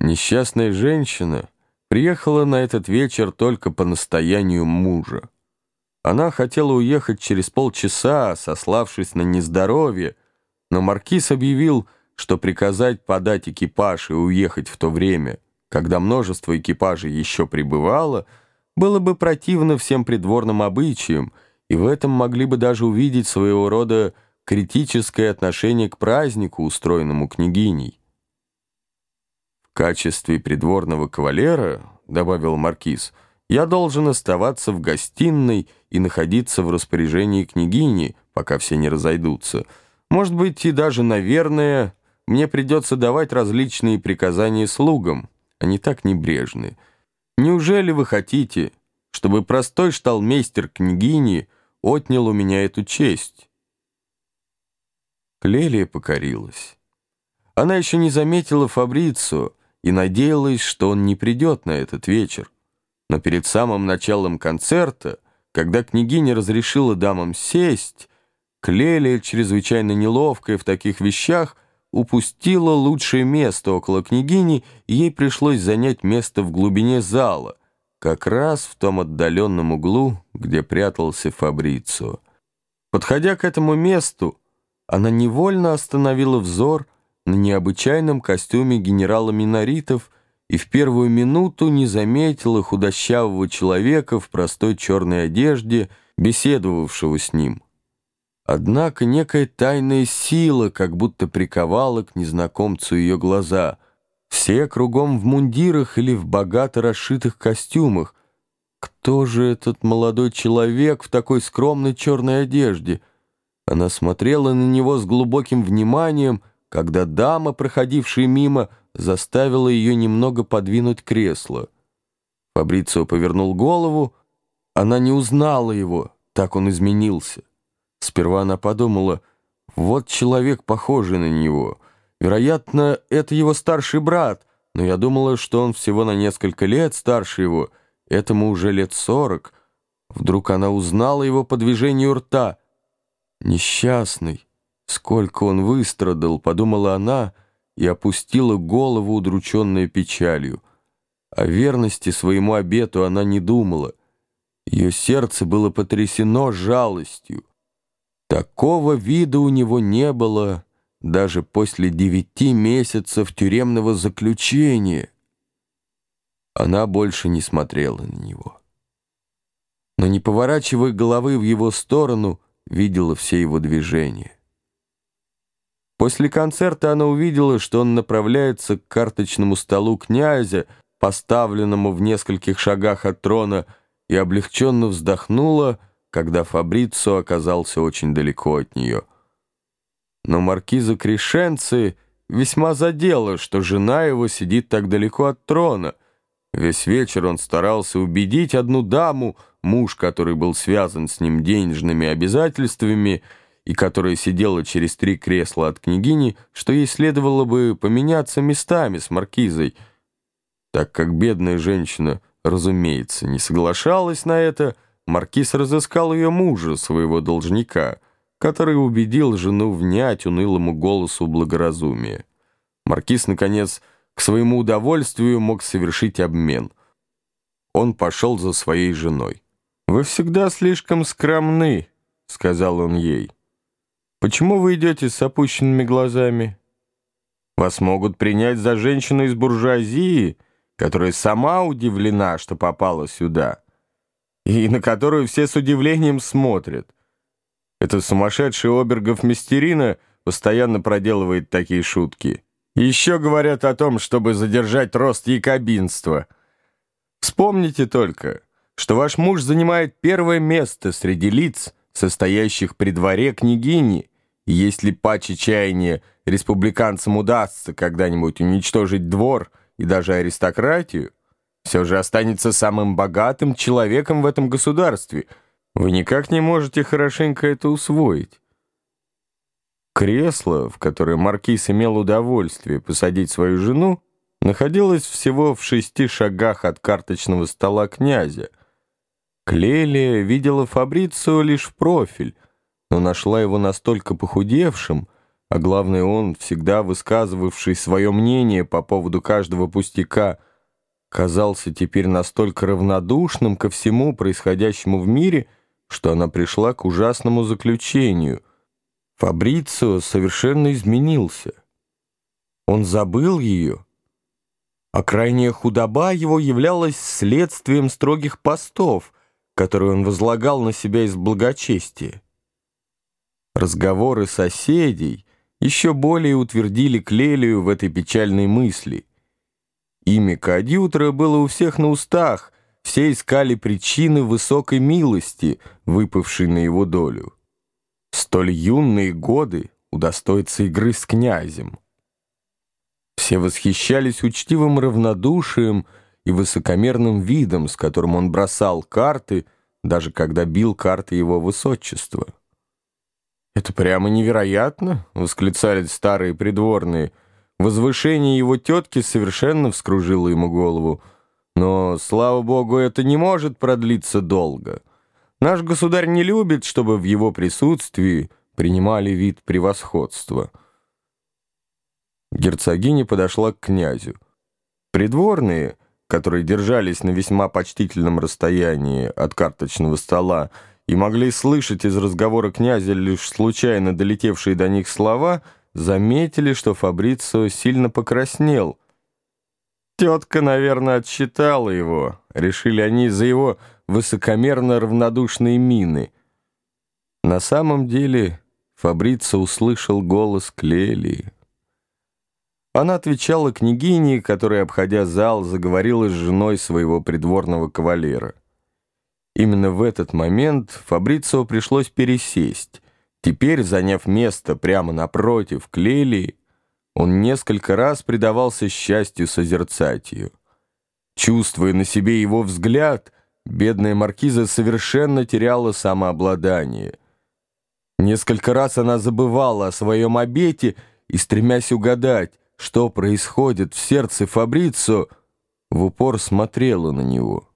Несчастная женщина приехала на этот вечер только по настоянию мужа. Она хотела уехать через полчаса, сославшись на нездоровье, но маркиз объявил, что приказать подать экипаж и уехать в то время, когда множество экипажей еще прибывало, было бы противно всем придворным обычаям, и в этом могли бы даже увидеть своего рода критическое отношение к празднику, устроенному княгиней качестве придворного кавалера, добавил маркиз, я должен оставаться в гостиной и находиться в распоряжении княгини, пока все не разойдутся. Может быть, и даже, наверное, мне придется давать различные приказания слугам, они так небрежны. Неужели вы хотите, чтобы простой шталмейстер княгини отнял у меня эту честь?» Клелия покорилась. Она еще не заметила Фабрицу, и надеялась, что он не придет на этот вечер. Но перед самым началом концерта, когда княгиня разрешила дамам сесть, Клелия, чрезвычайно неловкая в таких вещах, упустила лучшее место около княгини, и ей пришлось занять место в глубине зала, как раз в том отдаленном углу, где прятался Фабрицио. Подходя к этому месту, она невольно остановила взор на необычайном костюме генерала Миноритов и в первую минуту не заметила худощавого человека в простой черной одежде, беседовавшего с ним. Однако некая тайная сила как будто приковала к незнакомцу ее глаза. Все кругом в мундирах или в богато расшитых костюмах. Кто же этот молодой человек в такой скромной черной одежде? Она смотрела на него с глубоким вниманием, когда дама, проходившая мимо, заставила ее немного подвинуть кресло. Фабрицио повернул голову. Она не узнала его, так он изменился. Сперва она подумала, вот человек, похожий на него. Вероятно, это его старший брат, но я думала, что он всего на несколько лет старше его, этому уже лет сорок. Вдруг она узнала его по движению рта. Несчастный. Сколько он выстрадал, подумала она, и опустила голову, удрученная печалью. О верности своему обету она не думала. Ее сердце было потрясено жалостью. Такого вида у него не было даже после девяти месяцев тюремного заключения. Она больше не смотрела на него. Но не поворачивая головы в его сторону, видела все его движения. После концерта она увидела, что он направляется к карточному столу князя, поставленному в нескольких шагах от трона, и облегченно вздохнула, когда Фабрицо оказался очень далеко от нее. Но маркиза Крешенци весьма задела, что жена его сидит так далеко от трона. Весь вечер он старался убедить одну даму, муж, который был связан с ним денежными обязательствами, и которая сидела через три кресла от княгини, что ей следовало бы поменяться местами с маркизой, так как бедная женщина, разумеется, не соглашалась на это, маркиз разыскал ее мужа, своего должника, который убедил жену внять унылому голосу благоразумия. Маркиз, наконец, к своему удовольствию мог совершить обмен. Он пошел за своей женой. «Вы всегда слишком скромны», — сказал он ей. Почему вы идете с опущенными глазами? Вас могут принять за женщину из буржуазии, которая сама удивлена, что попала сюда, и на которую все с удивлением смотрят. Эта сумасшедшая обергов Мистерина постоянно проделывает такие шутки. Еще говорят о том, чтобы задержать рост якобинства. Вспомните только, что ваш муж занимает первое место среди лиц, состоящих при дворе княгини, и если паче чаяния республиканцам удастся когда-нибудь уничтожить двор и даже аристократию, все же останется самым богатым человеком в этом государстве. Вы никак не можете хорошенько это усвоить. Кресло, в которое маркиз имел удовольствие посадить свою жену, находилось всего в шести шагах от карточного стола князя. Клелия видела Фабрицио лишь в профиль, но нашла его настолько похудевшим, а главное он, всегда высказывавший свое мнение по поводу каждого пустяка, казался теперь настолько равнодушным ко всему происходящему в мире, что она пришла к ужасному заключению. Фабрицио совершенно изменился. Он забыл ее, а крайняя худоба его являлась следствием строгих постов, которые он возлагал на себя из благочестия. Разговоры соседей еще более утвердили Клелию в этой печальной мысли. Имя Коадьютора было у всех на устах, все искали причины высокой милости, выпавшей на его долю. Столь юные годы удостоятся игры с князем. Все восхищались учтивым равнодушием и высокомерным видом, с которым он бросал карты, даже когда бил карты его высочества. «Это прямо невероятно!» — восклицали старые придворные. Возвышение его тетки совершенно вскружило ему голову. Но, слава богу, это не может продлиться долго. Наш государь не любит, чтобы в его присутствии принимали вид превосходства. Герцогиня подошла к князю. Придворные, которые держались на весьма почтительном расстоянии от карточного стола, и могли слышать из разговора князя лишь случайно долетевшие до них слова, заметили, что Фабрицио сильно покраснел. «Тетка, наверное, отсчитала его», — решили они за его высокомерно равнодушные мины. На самом деле Фабрицио услышал голос Клелии. Она отвечала княгине, которая, обходя зал, заговорила с женой своего придворного кавалера. Именно в этот момент Фабрицио пришлось пересесть. Теперь, заняв место прямо напротив Клелии, он несколько раз предавался счастью созерцать ее. Чувствуя на себе его взгляд, бедная маркиза совершенно теряла самообладание. Несколько раз она забывала о своем обете и, стремясь угадать, что происходит в сердце Фабрицио, в упор смотрела на него.